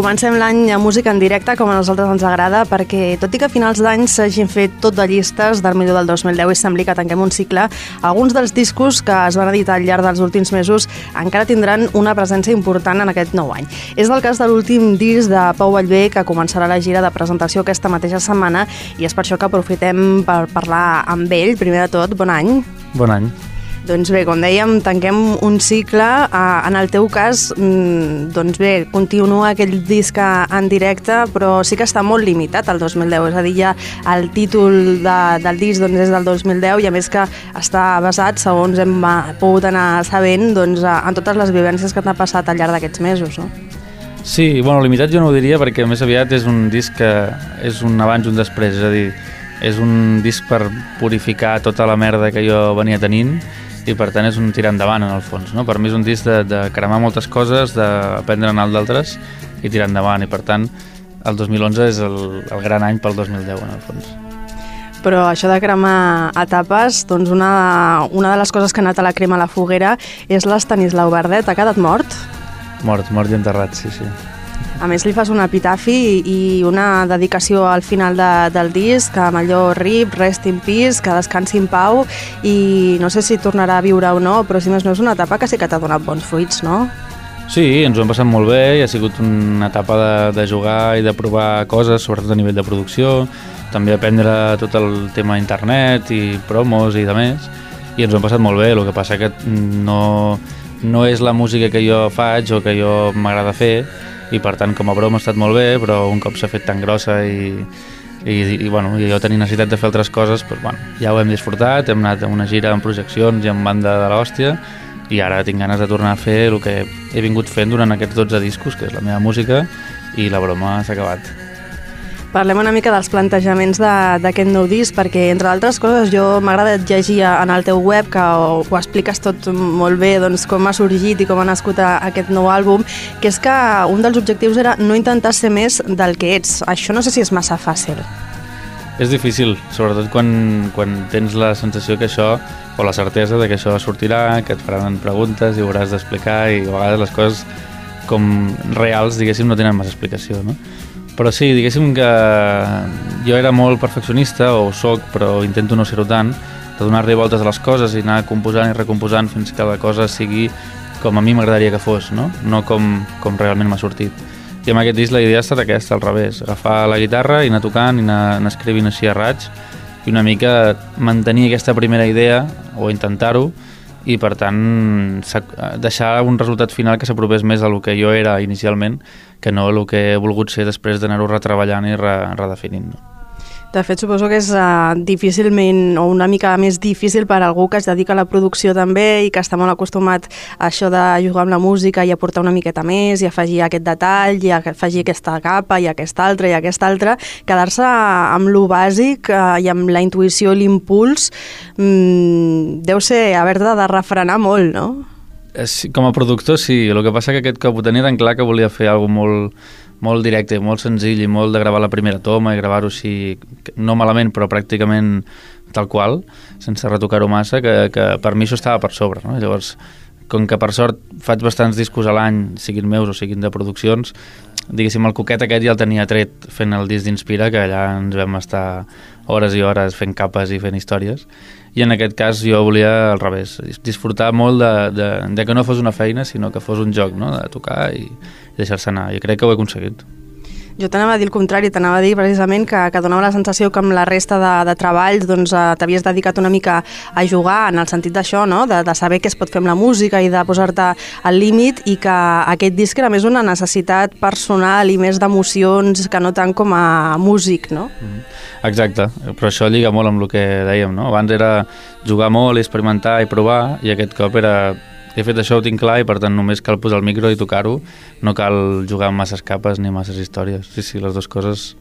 Comencem l'any a música en directe, com a nosaltres ens agrada, perquè tot i que a finals d'any s'hagin fet tot de llistes del millor del 2010 i sembli que tanquem un cicle, alguns dels discos que es van editar al llarg dels últims mesos encara tindran una presència important en aquest nou any. És el cas de l'últim disc de Pau Vallvé, que començarà la gira de presentació aquesta mateixa setmana, i és per això que aprofitem per parlar amb ell. Primer de tot, bon any. Bon any. Doncs bé, com dèiem, tanquem un cicle. Uh, en el teu cas, mm, doncs bé, continua aquell disc en directe, però sí que està molt limitat al 2010. És a dir, ja el títol de, del disc doncs, és del 2010 i a més que està basat, segons hem pogut anar sabent, doncs, en totes les vivències que t'ha passat al llarg d'aquests mesos, no? Sí, bueno, limitat jo no ho diria perquè més aviat és un disc que és un abans i un després, és a dir, és un disc per purificar tota la merda que jo venia tenint i per tant és un tirar endavant en el fons. No? Per mi és un disc de, de cremar moltes coses, d'aprendre a anar d'altres i tirar endavant i per tant el 2011 és el, el gran any pel 2010 en el fons. Però això de cremar etapes, doncs una, una de les coses que ha anat a la crema a la foguera és l'Estanislau Verdet. Ha quedat mort? Mort, mort i enterrat, sí, sí. A més, li fas un epitafi i una dedicació al final de, del disc, amb allò RIP, Rest in Peace, que descansi en pau, i no sé si tornarà a viure o no, però si més no és una etapa que sí que t'ha donat bons fruits, no? Sí, ens ho hem passat molt bé i ha sigut una etapa de, de jugar i de provar coses, sobretot a nivell de producció, també aprendre tot el tema internet i promos i de més, i ens ho hem passat molt bé, el que passa que no, no és la música que jo faig o que jo m'agrada fer, i per tant com a broma ha estat molt bé però un cop s'ha fet tan grossa i, i, i, bueno, i jo tenia necessitat de fer altres coses doncs, bueno, ja ho hem disfrutat hem anat a una gira amb projeccions i amb banda de l'hòstia i ara tinc ganes de tornar a fer el que he vingut fent durant aquests 12 discos que és la meva música i la broma s'ha acabat Parlem una mica dels plantejaments d'aquest de, nou disc, perquè, entre altres coses, jo m'agrada llegir en el teu web, que ho, ho expliques tot molt bé, doncs, com ha sorgit i com ha nascut a, aquest nou àlbum, que és que un dels objectius era no intentar ser més del que ets. Això no sé si és massa fàcil. És difícil, sobretot quan, quan tens la sensació que això, o la certesa de que això sortirà, que et faran preguntes i ho hauràs d'explicar i a vegades les coses com reals, diguéssim, no tenen massa explicació, no? Però sí, diguéssim que jo era molt perfeccionista, o sóc, però intento no ser-ho tant, de donar-li voltes a les coses i anar composant i recomposant fins que la cosa sigui com a mi m'agradaria que fos, no? no com, com realment m'ha sortit. I amb aquest disc la idea ha estat aquesta, al revés, agafar la guitarra i anar tocant i anar, anar escrivint així a raig i una mica mantenir aquesta primera idea o intentar-ho i per tant deixar un resultat final que s'apropés més a lo que jo era inicialment que no el que he volgut ser després d'anar-ho retreballant i re, redefinint. No? De fet, suposo que és uh, difícilment o una mica més difícil per a algú que es dedica a la producció també i que està molt acostumat a això de jugar amb la música i aportar una miqueta més i afegir aquest detall i afegir aquesta capa i aquesta altra i aquesta altra, quedar-se amb lo bàsic uh, i amb la intuïció i l'impuls mm, deu ser haver-te de refrenar molt, no? Sí, com a productor sí, el que passa que aquest cop ho tenia tan clar que volia fer alguna molt, molt directe, molt senzill i molt de gravar la primera toma i gravar-ho així, no malament però pràcticament tal qual, sense retocar-ho massa, que, que per mi això estava per sobre. No? Llavors, com que per sort faig bastants discos a l'any, siguin meus o siguin de produccions, diguéssim, el coquet aquest ja el tenia tret fent el disc d'Inspira, que allà ens vam estar hores i hores fent capes i fent històries, i en aquest cas jo volia al revés, disfrutar molt de, de, de que no fos una feina, sinó que fos un joc, no? de tocar i, deixar-se anar, i crec que ho he aconseguit. Jo t'anava a dir el contrari, t'anava a dir precisament que, que donava la sensació que amb la resta de, de treballs doncs, eh, t'havies dedicat una mica a jugar en el sentit d'això, no? de, de saber què es pot fer amb la música i de posar-te al límit i que aquest disc era més una necessitat personal i més d'emocions que no tant com a músic, no? Mm. Exacte, però això lliga molt amb el que dèiem, no? Abans era jugar molt, experimentar i provar i aquest cop era he fet això, ho tinc clar i per tant només cal posar el micro i tocar-ho, no cal jugar amb masses capes ni masses històries. Sí, sí, les dues coses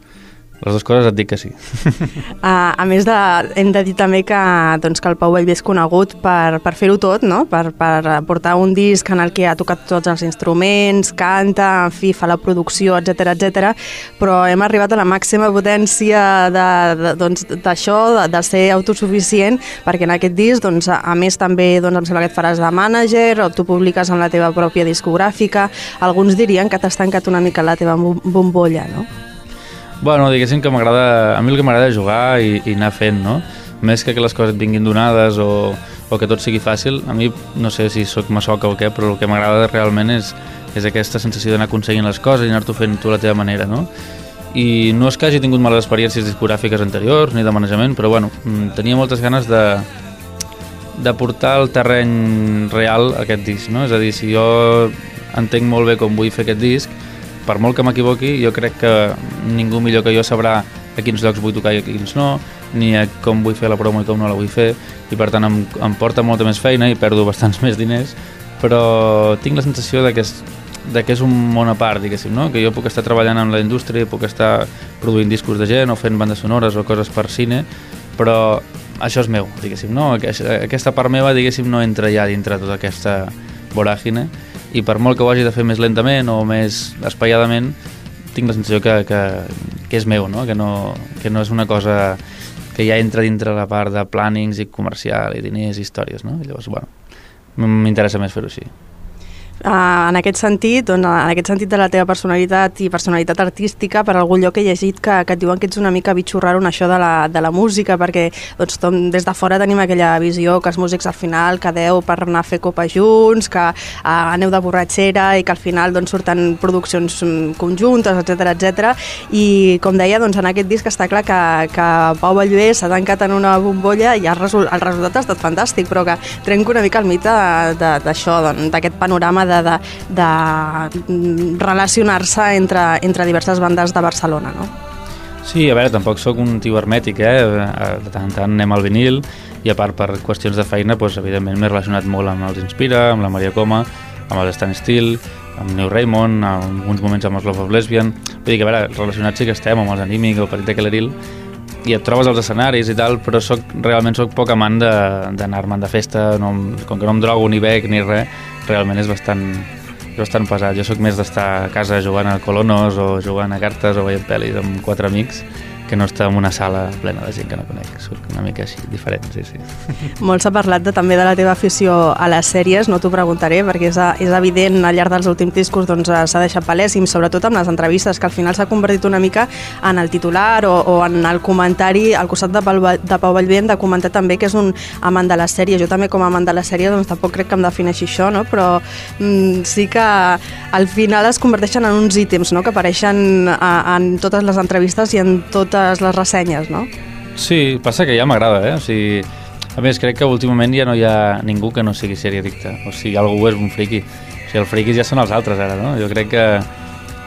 les dues coses et dic que sí. Uh, a més, de, hem de dir també que, doncs, que el Pau Vallvé és conegut per, per fer-ho tot, no? per, per portar un disc en el que ha tocat tots els instruments, canta, en fi, fa la producció, etc etc. però hem arribat a la màxima potència d'això, de, doncs, de, de ser autosuficient, perquè en aquest disc, doncs, a, a més, també doncs, em sembla que et faràs de mànager, o tu publiques en la teva pròpia discogràfica, alguns dirien que t'has tancat una mica la teva bombolla, no? Bueno, diguéssim que m'agrada... A mi el que m'agrada és jugar i, i anar fent, no? Més que que les coses vinguin donades o, o que tot sigui fàcil, a mi no sé si sóc massoca o què, però el que m'agrada realment és, és aquesta sensació d'anar aconseguint les coses i anar-t'ho fent tu a la teva manera, no? I no és que hagi tingut males experiències discogràfiques anteriors ni de manejament, però bueno, mm, tenia moltes ganes de, de portar al terreny real aquest disc, no? És a dir, si jo entenc molt bé com vull fer aquest disc, per molt que m'equivoqui, jo crec que ningú millor que jo sabrà a quins llocs vull tocar i a quins no, ni a com vull fer la promo i com no la vull fer, i per tant em, em porta molta més feina i perdo bastants més diners, però tinc la sensació de que és, de que és un món a part, diguéssim, no? que jo puc estar treballant en la indústria, puc estar produint discos de gent o fent bandes sonores o coses per cine, però això és meu, diguéssim, no? Aquesta part meva, diguéssim, no entra ja dintre tota aquesta voràgine i per molt que ho hagi de fer més lentament o més espaiadament, tinc la sensació que, que, que és meu, no? Que, no, que no és una cosa que ja entra dintre la part de plànings i comercial i diners i històries, no? I llavors, bueno, m'interessa més fer-ho així. En aquest sentit, doncs, en aquest sentit de la teva personalitat i personalitat artística, per algun lloc he llegit que, que et diuen que ets una mica bitxorraro en això de la, de la música, perquè doncs, tom, des de fora tenim aquella visió que els músics al final quedeu per anar a fer copa junts, que uh, aneu de borratxera i que al final doncs, surten produccions conjuntes, etc etc. I com deia, doncs, en aquest disc està clar que, que Pau Ballvé s'ha tancat en una bombolla i el, el resultat ha estat fantàstic, però que trenco una mica el mite d'això, d'aquest panorama de, de, de relacionar-se entre, entre diverses bandes de Barcelona, no? Sí, a veure, tampoc sóc un tio hermètic, eh? De tant en tant anem al vinil i a part per qüestions de feina, doncs, evidentment m'he relacionat molt amb els Inspira, amb la Maria Coma, amb el Stan Steel, amb New Raymond, en alguns moments amb els Love of Lesbian. Vull dir que, a veure, relacionats sí que estem amb els Anímic, el Petit de Caleril, i et trobes als escenaris i tal, però soc, realment sóc poc amant d'anar-me'n de, de festa, no, com que no em drogo ni bec ni res, realment és bastant, és bastant pesat. Jo sóc més d'estar a casa jugant a colonos o jugant a cartes o veient pel·lis amb quatre amics que no està en una sala plena de gent que no conec. Surt una mica així, diferent, sí, sí. Molt s'ha parlat de, també de la teva afició a les sèries, no t'ho preguntaré, perquè és, és evident al llarg dels últims discos doncs, s'ha deixat palès, i sobretot amb les entrevistes, que al final s'ha convertit una mica en el titular o, o en el comentari al costat de, Pau, de Pau Vallvé hem de comentar també que és un amant de les sèries. Jo també com a amant de les sèries doncs, tampoc crec que em defineixi això, no? però mm, sí que al final es converteixen en uns ítems no? que apareixen a, en totes les entrevistes i en totes totes les ressenyes, no? Sí, passa que ja m'agrada, eh? O sigui, a més, crec que últimament ja no hi ha ningú que no sigui seriadicte. O sigui, algú és un friqui. O sigui, els friquis ja són els altres, ara, no? Jo crec que...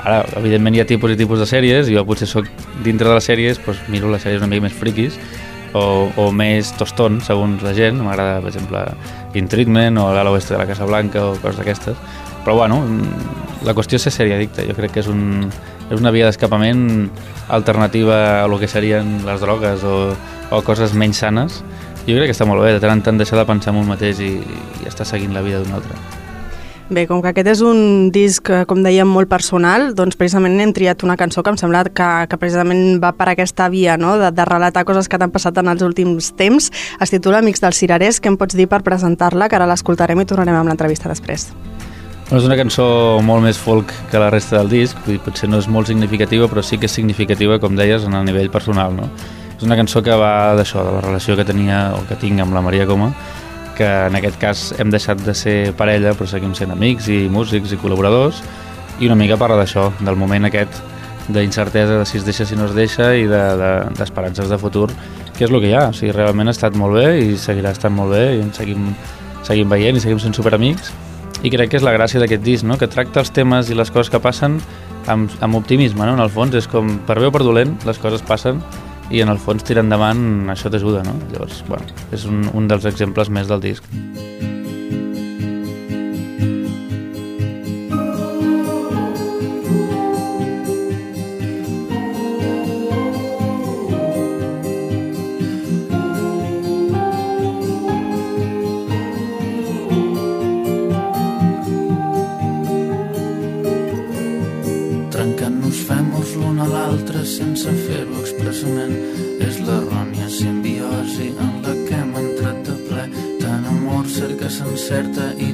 Ara, evidentment, hi ha tipus i tipus de sèries, i jo potser sóc dintre de les sèries, doncs miro les sèries una mica més friquis, o, o més toston, segons la gent. M'agrada, per exemple, In Treatment o l'Ala Oeste de la Casa Blanca o coses d'aquestes. Però, bueno, la qüestió és ser seriadicte. Jo crec que és un, és una via d'escapament alternativa a lo que serien les drogues o, o coses menys sanes. Jo crec que està molt bé, de tant en tant deixar de pensar en un mateix i, i estar seguint la vida d'un altre. Bé, com que aquest és un disc, eh, com dèiem, molt personal, doncs precisament hem triat una cançó que em sembla que, que precisament va per aquesta via, no?, de, de relatar coses que t'han passat en els últims temps. Es titula Amics dels Cirerers. Què em pots dir per presentar-la, que ara l'escoltarem i tornarem amb l'entrevista després? És una cançó molt més folk que la resta del disc, potser no és molt significativa, però sí que és significativa, com deies, en el nivell personal. No? És una cançó que va d'això, de la relació que tenia o que tinc amb la Maria Coma, que en aquest cas hem deixat de ser parella, però seguim sent amics i músics i col·laboradors, i una mica parla d'això, del moment aquest d'incertesa de si es deixa, si no es deixa, i d'esperances de, de, de futur, que és el que hi ha. O sigui, realment ha estat molt bé i seguirà estant molt bé, i ens seguim, seguim veient i seguim sent superamics, i crec que és la gràcia d'aquest disc, no? que tracta els temes i les coses que passen amb, amb optimisme, no? en el fons és com per bé o per dolent les coses passen i en el fons tirar endavant això t'ajuda, no? Llavors, bueno, és un, un dels exemples més del disc. Sense fer-ho expressament. És l'errònia simbiosi en la que hem entrat de ple. Tant amor cerca s'encerta i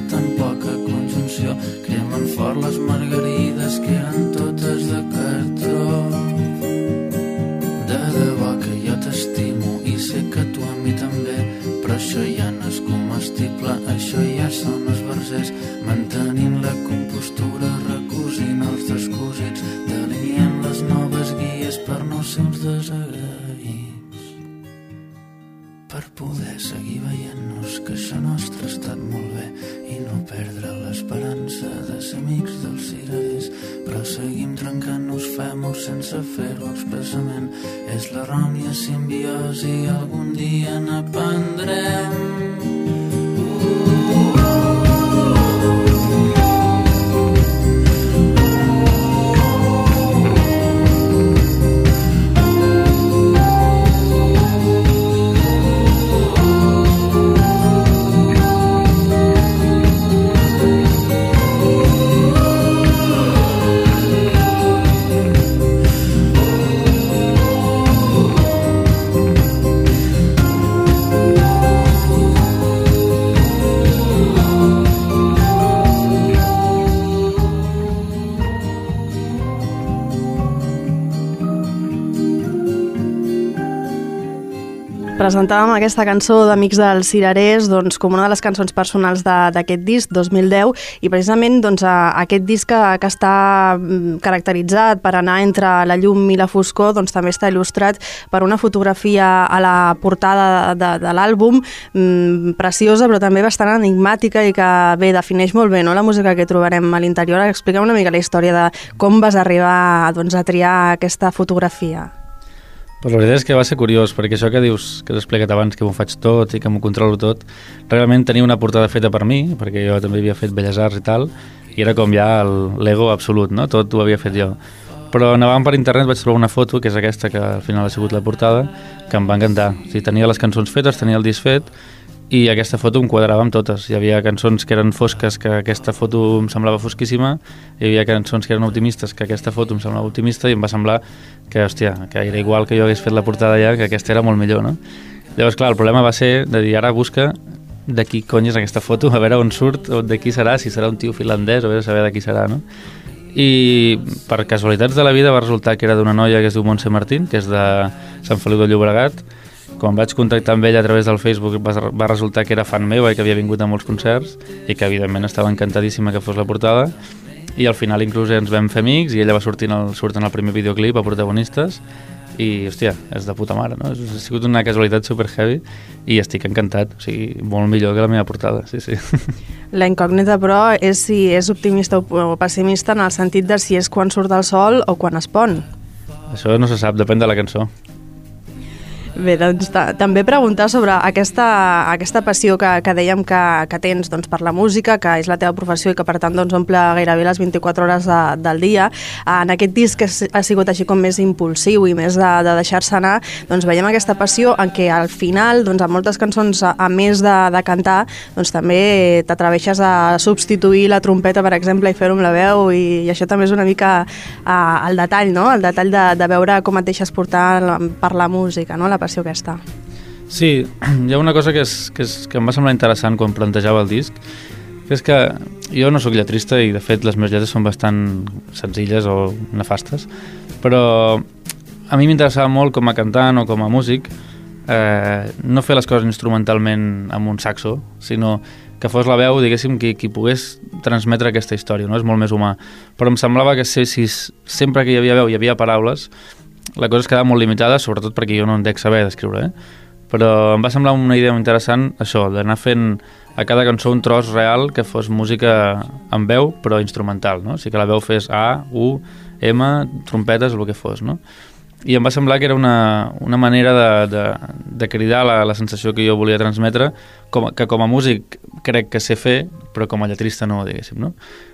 presentàvem aquesta cançó d'Amics dels Cirerers doncs, com una de les cançons personals d'aquest disc, 2010, i precisament doncs, a, aquest disc que, que està mm, caracteritzat per anar entre la llum i la foscor doncs, també està il·lustrat per una fotografia a la portada de, de, de l'àlbum mmm, preciosa però també bastant enigmàtica i que bé, defineix molt bé no? la música que trobarem a l'interior. Explica una mica la història de com vas arribar doncs, a triar aquesta fotografia. Pues la veritat és que va ser curiós, perquè això que dius, que t'he explicat abans, que m'ho faig tot i que m'ho controlo tot, realment tenia una portada feta per mi, perquè jo també havia fet Belles Arts i tal, i era com ja l'ego absolut, no? Tot ho havia fet jo. Però navegant per internet vaig trobar una foto, que és aquesta, que al final ha sigut la portada, que em va encantar. O sigui, tenia les cançons fetes, tenia el disc fet, i aquesta foto em quadrava amb totes. Hi havia cançons que eren fosques, que aquesta foto em semblava fosquíssima, hi havia cançons que eren optimistes, que aquesta foto em semblava optimista, i em va semblar que, hòstia, que era igual que jo hagués fet la portada ja, que aquesta era molt millor, no? Llavors, clar, el problema va ser de dir, ara busca de qui cony és aquesta foto, a veure on surt, o de qui serà, si serà un tio finlandès, o a veure saber de qui serà, no? I per casualitats de la vida va resultar que era d'una noia que es diu Montse Martín, que és de Sant Feliu de Llobregat, quan vaig contactar amb ella a través del Facebook va, va resultar que era fan meva i que havia vingut a molts concerts i que evidentment estava encantadíssima que fos la portada i al final inclús ens vam fer amics i ella va sortir en el, surt en el primer videoclip a protagonistes i, hòstia, és de puta mare, no? Ha sigut una casualitat super heavy i estic encantat, o sigui, molt millor que la meva portada, sí, sí. La incògnita, però, és si és optimista o pessimista en el sentit de si és quan surt el sol o quan es pon. Això no se sap, depèn de la cançó. Bé, doncs també preguntar sobre aquesta, aquesta passió que, que dèiem que, que tens doncs, per la música, que és la teva professió i que per tant doncs, omple gairebé les 24 hores de, del dia. En aquest disc que ha sigut així com més impulsiu i més de, de deixar-se anar, doncs veiem aquesta passió en què al final, doncs, a moltes cançons, a, a més de, de cantar, doncs també t'atreveixes a substituir la trompeta, per exemple, i fer-ho amb la veu i, i això també és una mica a, el detall, no? el detall de, de veure com et deixes portar per la música, no? la passió aquesta. Sí, hi ha una cosa que, és, que, és, que em va semblar interessant quan plantejava el disc, que és que jo no sóc lletrista i de fet les meves lletres són bastant senzilles o nefastes, però a mi m'interessava molt com a cantant o com a músic eh, no fer les coses instrumentalment amb un saxo, sinó que fos la veu, diguéssim, qui, qui pogués transmetre aquesta història, no? és molt més humà. Però em semblava que si, si sempre que hi havia veu hi havia paraules, la cosa es quedava molt limitada, sobretot perquè jo no en dec saber d'escriure, eh? però em va semblar una idea interessant això, d'anar fent a cada cançó un tros real que fos música amb veu però instrumental, no? o sigui que la veu fes A, U, M, trompetes, el que fos, no? I em va semblar que era una, una manera de, de, de cridar la, la sensació que jo volia transmetre, com, que com a músic crec que sé fer, però com a lletrista no, diguéssim, no?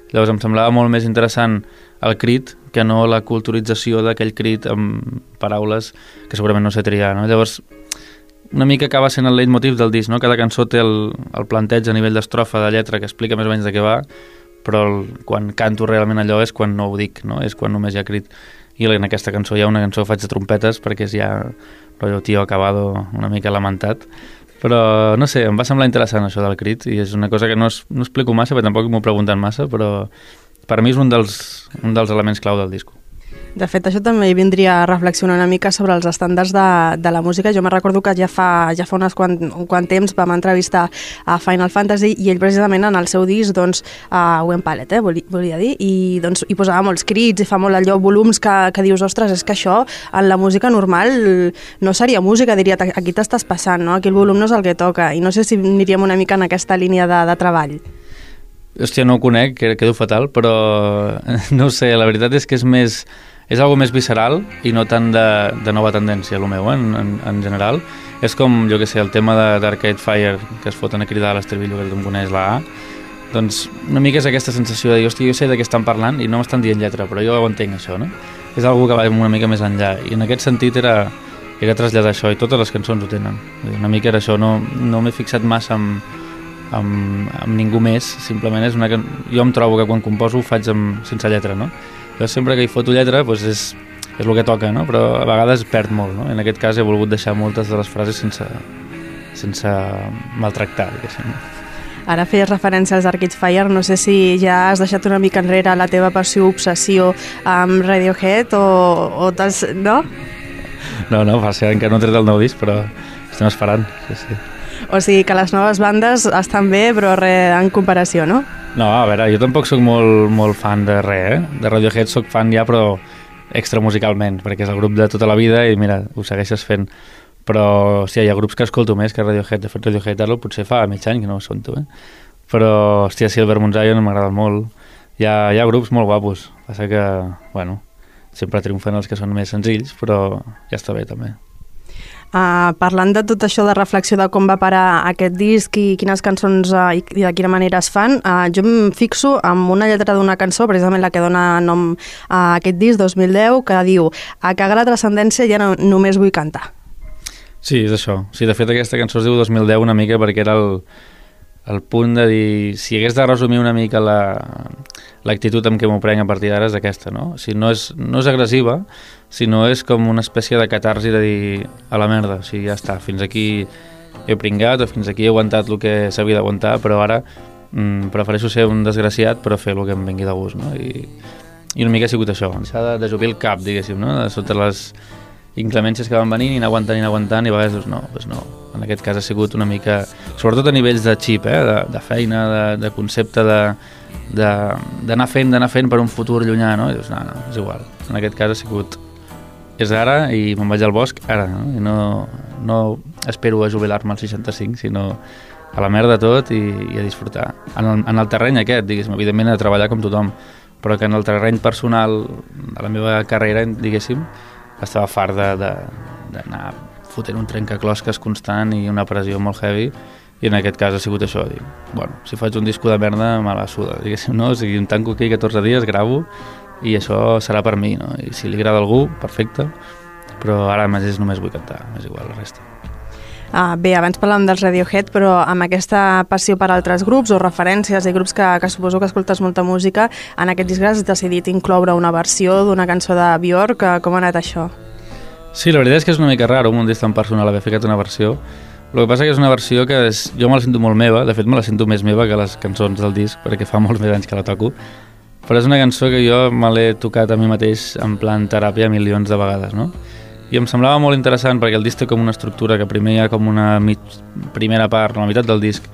Llavors em semblava molt més interessant el crit que no la culturització d'aquell crit amb paraules que segurament no sé triar, no? Llavors, una mica acaba sent el leitmotiv del disc, no? Cada cançó té el, el planteig a nivell d'estrofa de lletra que explica més o menys de què va, però el, quan canto realment allò és quan no ho dic, no? és quan només hi ha crit. I en aquesta cançó hi ha una cançó que faig de trompetes perquè és ja rotllo tio acabado una mica lamentat, però no sé, em va semblar interessant això del crit i és una cosa que no, es, no explico massa perquè tampoc m'ho pregunten massa, però per mi és un dels, un dels elements clau del disco. De fet, això també vindria a reflexionar una mica sobre els estàndards de, de la música. Jo me recordo que ja fa, ja fa unes quant, un quant temps vam entrevistar a Final Fantasy i ell precisament en el seu disc, doncs, a Gwen Pallet, eh, volia, volia dir, i doncs, hi posava molts crits i fa molt allò, volums que, que dius, ostres, és que això en la música normal no seria música, diria, aquí t'estàs passant, no? aquí el volum no és el que toca, i no sé si aniríem una mica en aquesta línia de, de treball. Hòstia, no ho conec, quedo fatal, però no sé, la veritat és que és més és algo més visceral i no tant de, de nova tendència, el meu, eh, en, en, en general. És com, jo que sé, el tema d'Arcade Fire, que es foten a cridar a l'estribillo que tothom coneix la A, doncs una mica és aquesta sensació de dir, hòstia, jo sé de què estan parlant i no m'estan dient lletra, però jo ho entenc, això, no? És algo que va una mica més enllà, i en aquest sentit era, era traslladar això, i totes les cançons ho tenen. Una mica era això, no, no m'he fixat massa en, amb, amb ningú més, simplement és una... Jo em trobo que quan composo ho faig amb, sense lletra, no? Jo sempre que hi foto lletra doncs és, és el que toca, no? però a vegades perd molt. No? En aquest cas he volgut deixar moltes de les frases sense, sense maltractar, diguéssim. Ara feies referència als Arcade Fire, no sé si ja has deixat una mica enrere la teva passió obsessió amb Radiohead o, o t'has... no? No, no, fa ser encara no he tret el nou disc, però estem esperant, sí, sí. O sigui que les noves bandes estan bé, però res en comparació, no? No, a veure, jo tampoc sóc molt, molt fan de res, eh? De Radiohead sóc fan ja, però extramusicalment, perquè és el grup de tota la vida i mira, ho segueixes fent. Però, hòstia, hi ha grups que escolto més que Radiohead. De fet, Radiohead ara potser fa mig any que no ho sento, eh? Però, hòstia, Silver Moon Zion m'agrada molt. Hi ha, hi ha grups molt guapos. Passa que, bueno, sempre triomfen els que són més senzills, però ja està bé també. Uh, parlant de tot això de reflexió de com va parar aquest disc i quines cançons uh, i, i de quina manera es fan, uh, jo em fixo amb una lletra d'una cançó, precisament la que dona nom a aquest disc, 2010, que diu a cagar la transcendència ja no, només vull cantar. Sí, és això. Sí, de fet, aquesta cançó es diu 2010 una mica perquè era el, el punt de dir, si hagués de resumir una mica l'actitud la, amb què m'ho prenc a partir d'ara és aquesta, no? O sigui, no és, no és agressiva, sinó és com una espècie de catarsi de dir a la merda, o sigui, ja està, fins aquí he pringat o fins aquí he aguantat el que s'havia d'aguantar, però ara mm, prefereixo ser un desgraciat però fer el que em vengui de gust, no? I, i una mica ha sigut això, s'ha de, de jubir el cap, diguéssim, no? De sota les inclemències que van venint i anar aguantant i anar aguantant i a vegades dius no, doncs no, en aquest cas ha sigut una mica, sobretot a nivells de xip, eh? de, de feina, de, de concepte d'anar fent, d'anar fent per un futur llunyà, no? I dius, no, no, és igual. En aquest cas ha sigut és ara i me'n vaig al bosc ara, no? I no, no espero a jubilar-me als 65, sinó a la merda tot i, i a disfrutar. En el, en el terreny aquest, diguéssim, evidentment a treballar com tothom, però que en el terreny personal de la meva carrera, diguéssim, estava fart d'anar fotent un trencaclosques constant i una pressió molt heavy i en aquest cas ha sigut això, dir, bueno, si faig un disco de merda me la suda, diguéssim, no? O sigui, em tanco aquí 14 dies, gravo i això serà per mi, no? I si li agrada a algú, perfecte, però ara mateix només vull cantar, és igual la resta. Ah, bé, abans parlàvem dels Radiohead, però amb aquesta passió per altres grups o referències i grups que, que suposo que escoltes molta música, en aquest disc has decidit incloure una versió d'una cançó de Björk. Com ha anat això? Sí, la veritat és que és una mica raro un disc tan personal haver ficat una versió. El que passa que és una versió que és, jo me la sento molt meva, de fet me la sento més meva que les cançons del disc, perquè fa molts més anys que la toco, però és una cançó que jo me l'he tocat a mi mateix en plan teràpia milions de vegades, no? I em semblava molt interessant perquè el disc té com una estructura que primer hi ha com una mig, primera part, la meitat del disc,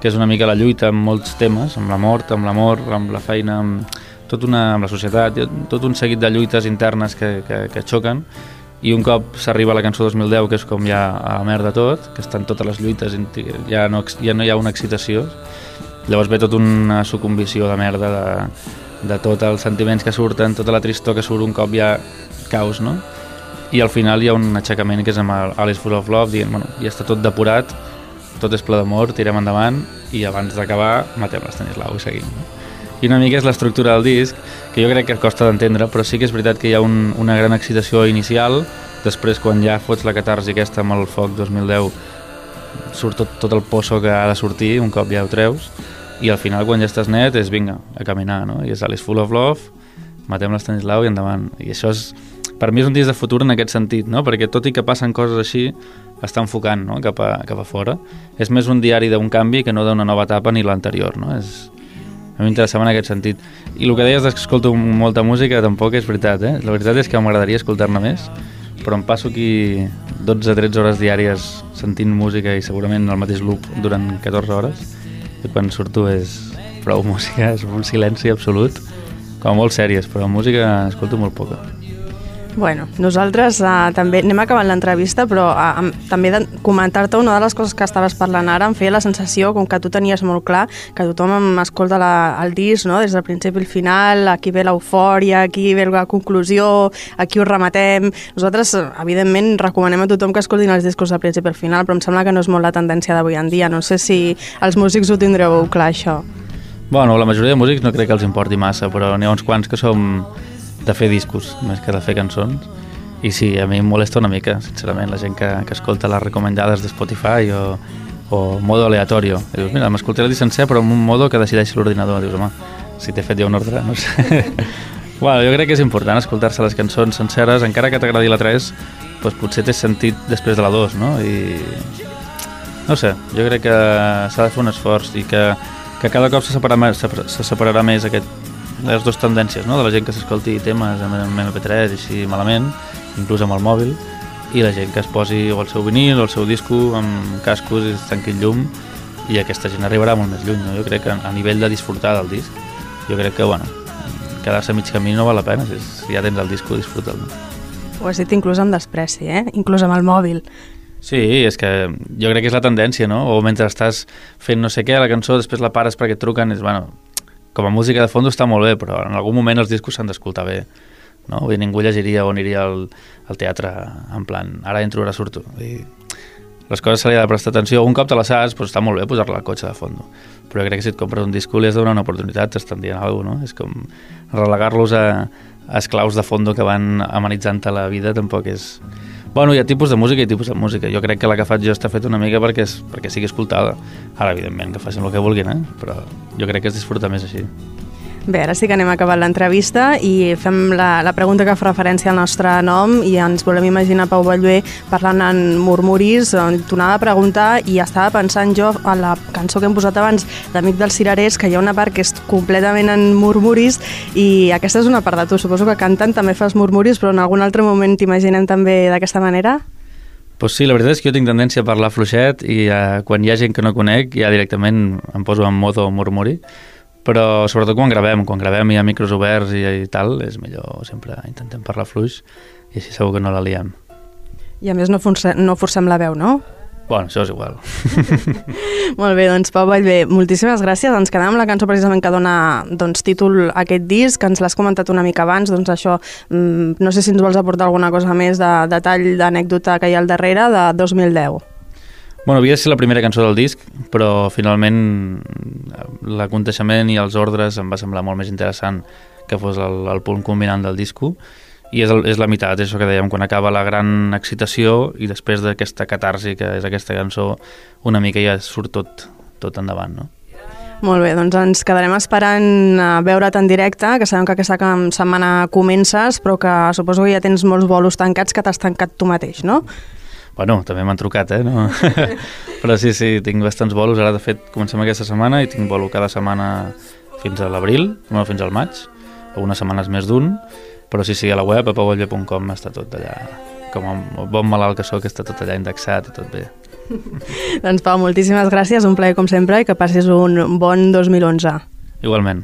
que és una mica la lluita amb molts temes, amb la mort, amb l'amor, amb la feina, amb, tot una, amb la societat, tot un seguit de lluites internes que, que, que xoquen, i un cop s'arriba a la cançó 2010, que és com ja a la merda tot, que estan totes les lluites, ja no, ja no hi ha una excitació, llavors ve tot una sucumbició de merda de, de tots els sentiments que surten, tota la tristor que surt un cop ja caos, no? I al final hi ha un aixecament que és amb Alice Full of Love dient, bueno, ja està tot depurat, tot és ple d'amor, tirem endavant i abans d'acabar matem l'Estanislau i seguim. No? i una mica és l'estructura del disc, que jo crec que costa d'entendre, però sí que és veritat que hi ha un, una gran excitació inicial, després quan ja fots la catarsi aquesta amb el foc 2010 surt tot, tot el pozo que ha de sortir un cop ja ho treus i al final quan ja estàs net és vinga, a caminar, no? I és Alice Full of Love, matem l'Estanislau i endavant. I això és, per mi és un disc de futur en aquest sentit, no? Perquè tot i que passen coses així, està enfocant no? cap, a, cap a fora. És més un diari d'un canvi que no d'una nova etapa ni l'anterior, no? És, a mi m'interessava en aquest sentit. I el que deies que escolto molta música tampoc és veritat, eh? La veritat és que m'agradaria escoltar-ne més, però em passo aquí 12-13 hores diàries sentint música i segurament el mateix loop durant 14 hores i quan surto és prou música, és un silenci absolut, com molt sèries, però música escolto molt poca. Bueno, nosaltres uh, també anem acabant l'entrevista, però uh, també de comentar-te una de les coses que estaves parlant ara em feia la sensació, com que tu tenies molt clar, que tothom escolta la, el disc no? des del principi al final, aquí ve l'eufòria, aquí ve la conclusió, aquí ho rematem... Nosaltres, evidentment, recomanem a tothom que escoltin els discos del principi al final, però em sembla que no és molt la tendència d'avui en dia. No sé si els músics ho tindreu clar, això. Bueno, la majoria de músics no crec que els importi massa, però n'hi ha uns quants que som de fer discos més que de fer cançons. I sí, a mi em molesta una mica sincerament, la gent que, que escolta les recomendades de Spotify o, o modo aleatorio. I dius, mira, m'escoltaré el sencer però en un modo que decideixi l'ordinador dius, home, si t'he fet ja un ordre no sé bueno, jo crec que és important escoltar-se les cançons senceres encara que t'agradi la 3 doncs potser t'has sentit després de la 2 no? i no sé, jo crec que s'ha de fer un esforç i que, que cada cop se separarà, se separarà més aquest les dues tendències, no? de la gent que s'escolti temes amb MP3 i així malament, inclús amb el mòbil, i la gent que es posi o el seu vinil o el seu disco amb cascos i es tanqui el llum i aquesta gent arribarà molt més lluny. No? Jo crec que a nivell de disfrutar del disc, jo crec que, bueno, quedar-se mig camí no val la pena, si, si ja tens el disco, disfruta'l. Ho has dit inclús amb despreci, eh? inclús amb el mòbil. Sí, és que jo crec que és la tendència, no? O mentre estàs fent no sé què, la cançó, després la pares perquè et truquen, és, bueno, com a música de fons està molt bé, però en algun moment els discos s'han d'escoltar bé. No? Vull dir, ningú llegiria o aniria al, al teatre en plan, ara entro, ara surto. Vull dir, les coses se li ha de prestar atenció. Un cop te les saps, doncs està molt bé posar-la al cotxe de fons. Però crec que si et compres un disco li has de donar una oportunitat, t'estan dient alguna cosa, no? És com relegar-los a, a esclaus de fons que van amenitzant-te la vida tampoc és... Bueno, hi ha tipus de música i tipus de música. Jo crec que la que faig jo està feta una mica perquè, és, perquè sigui escoltada. Ara, evidentment, que facin el que vulguin, eh? però jo crec que es disfruta més així. Bé, ara sí que anem acabant l'entrevista i fem la, la pregunta que fa referència al nostre nom i ens volem imaginar Pau Ballbé parlant en murmuris. T'ho anava a preguntar i estava pensant jo a la cançó que hem posat abans d'Amic dels Cirerers, que hi ha una part que és completament en murmuris i aquesta és una part de tu. Suposo que cantant també fas murmuris, però en algun altre moment t'imaginem també d'aquesta manera? Pues sí, la veritat és que jo tinc tendència a parlar fluixet i eh, quan hi ha gent que no conec ja directament em poso en modo murmuri però sobretot quan gravem, quan gravem hi ha micros oberts i, i tal, és millor sempre intentem parlar fluix i així segur que no la liem. I a més no, forcem, no forcem la veu, no? Bueno, això és igual. Molt bé, doncs Pau Vallvé, moltíssimes gràcies. Ens quedem amb la cançó precisament que dona doncs, títol a aquest disc, que ens l'has comentat una mica abans, doncs això, mmm, no sé si ens vols aportar alguna cosa més de detall, d'anècdota que hi ha al darrere, de 2010. Bueno, havia de ser la primera cançó del disc, però finalment l'aconteixement i els ordres em va semblar molt més interessant que fos el, el punt combinant del disco i és, el, és la meitat, és això que dèiem, quan acaba la gran excitació i després d'aquesta catarsi que és aquesta cançó, una mica ja surt tot, tot endavant, no? Molt bé, doncs ens quedarem esperant a veure't en directe, que sabem que aquesta setmana comences, però que suposo que ja tens molts bolos tancats que t'has tancat tu mateix, no? Bueno, també m'han trucat, eh? No? Però sí, sí, tinc bastants bolos. Ara, de fet, comencem aquesta setmana i tinc bolo cada setmana fins a l'abril, no, fins al maig, algunes setmanes més d'un, però sí, sí, a la web, a pauolle.com està tot allà, com a bon malalt que sóc, està tot allà indexat i tot bé. doncs Pau, moltíssimes gràcies, un plaer com sempre i que passis un bon 2011. Igualment.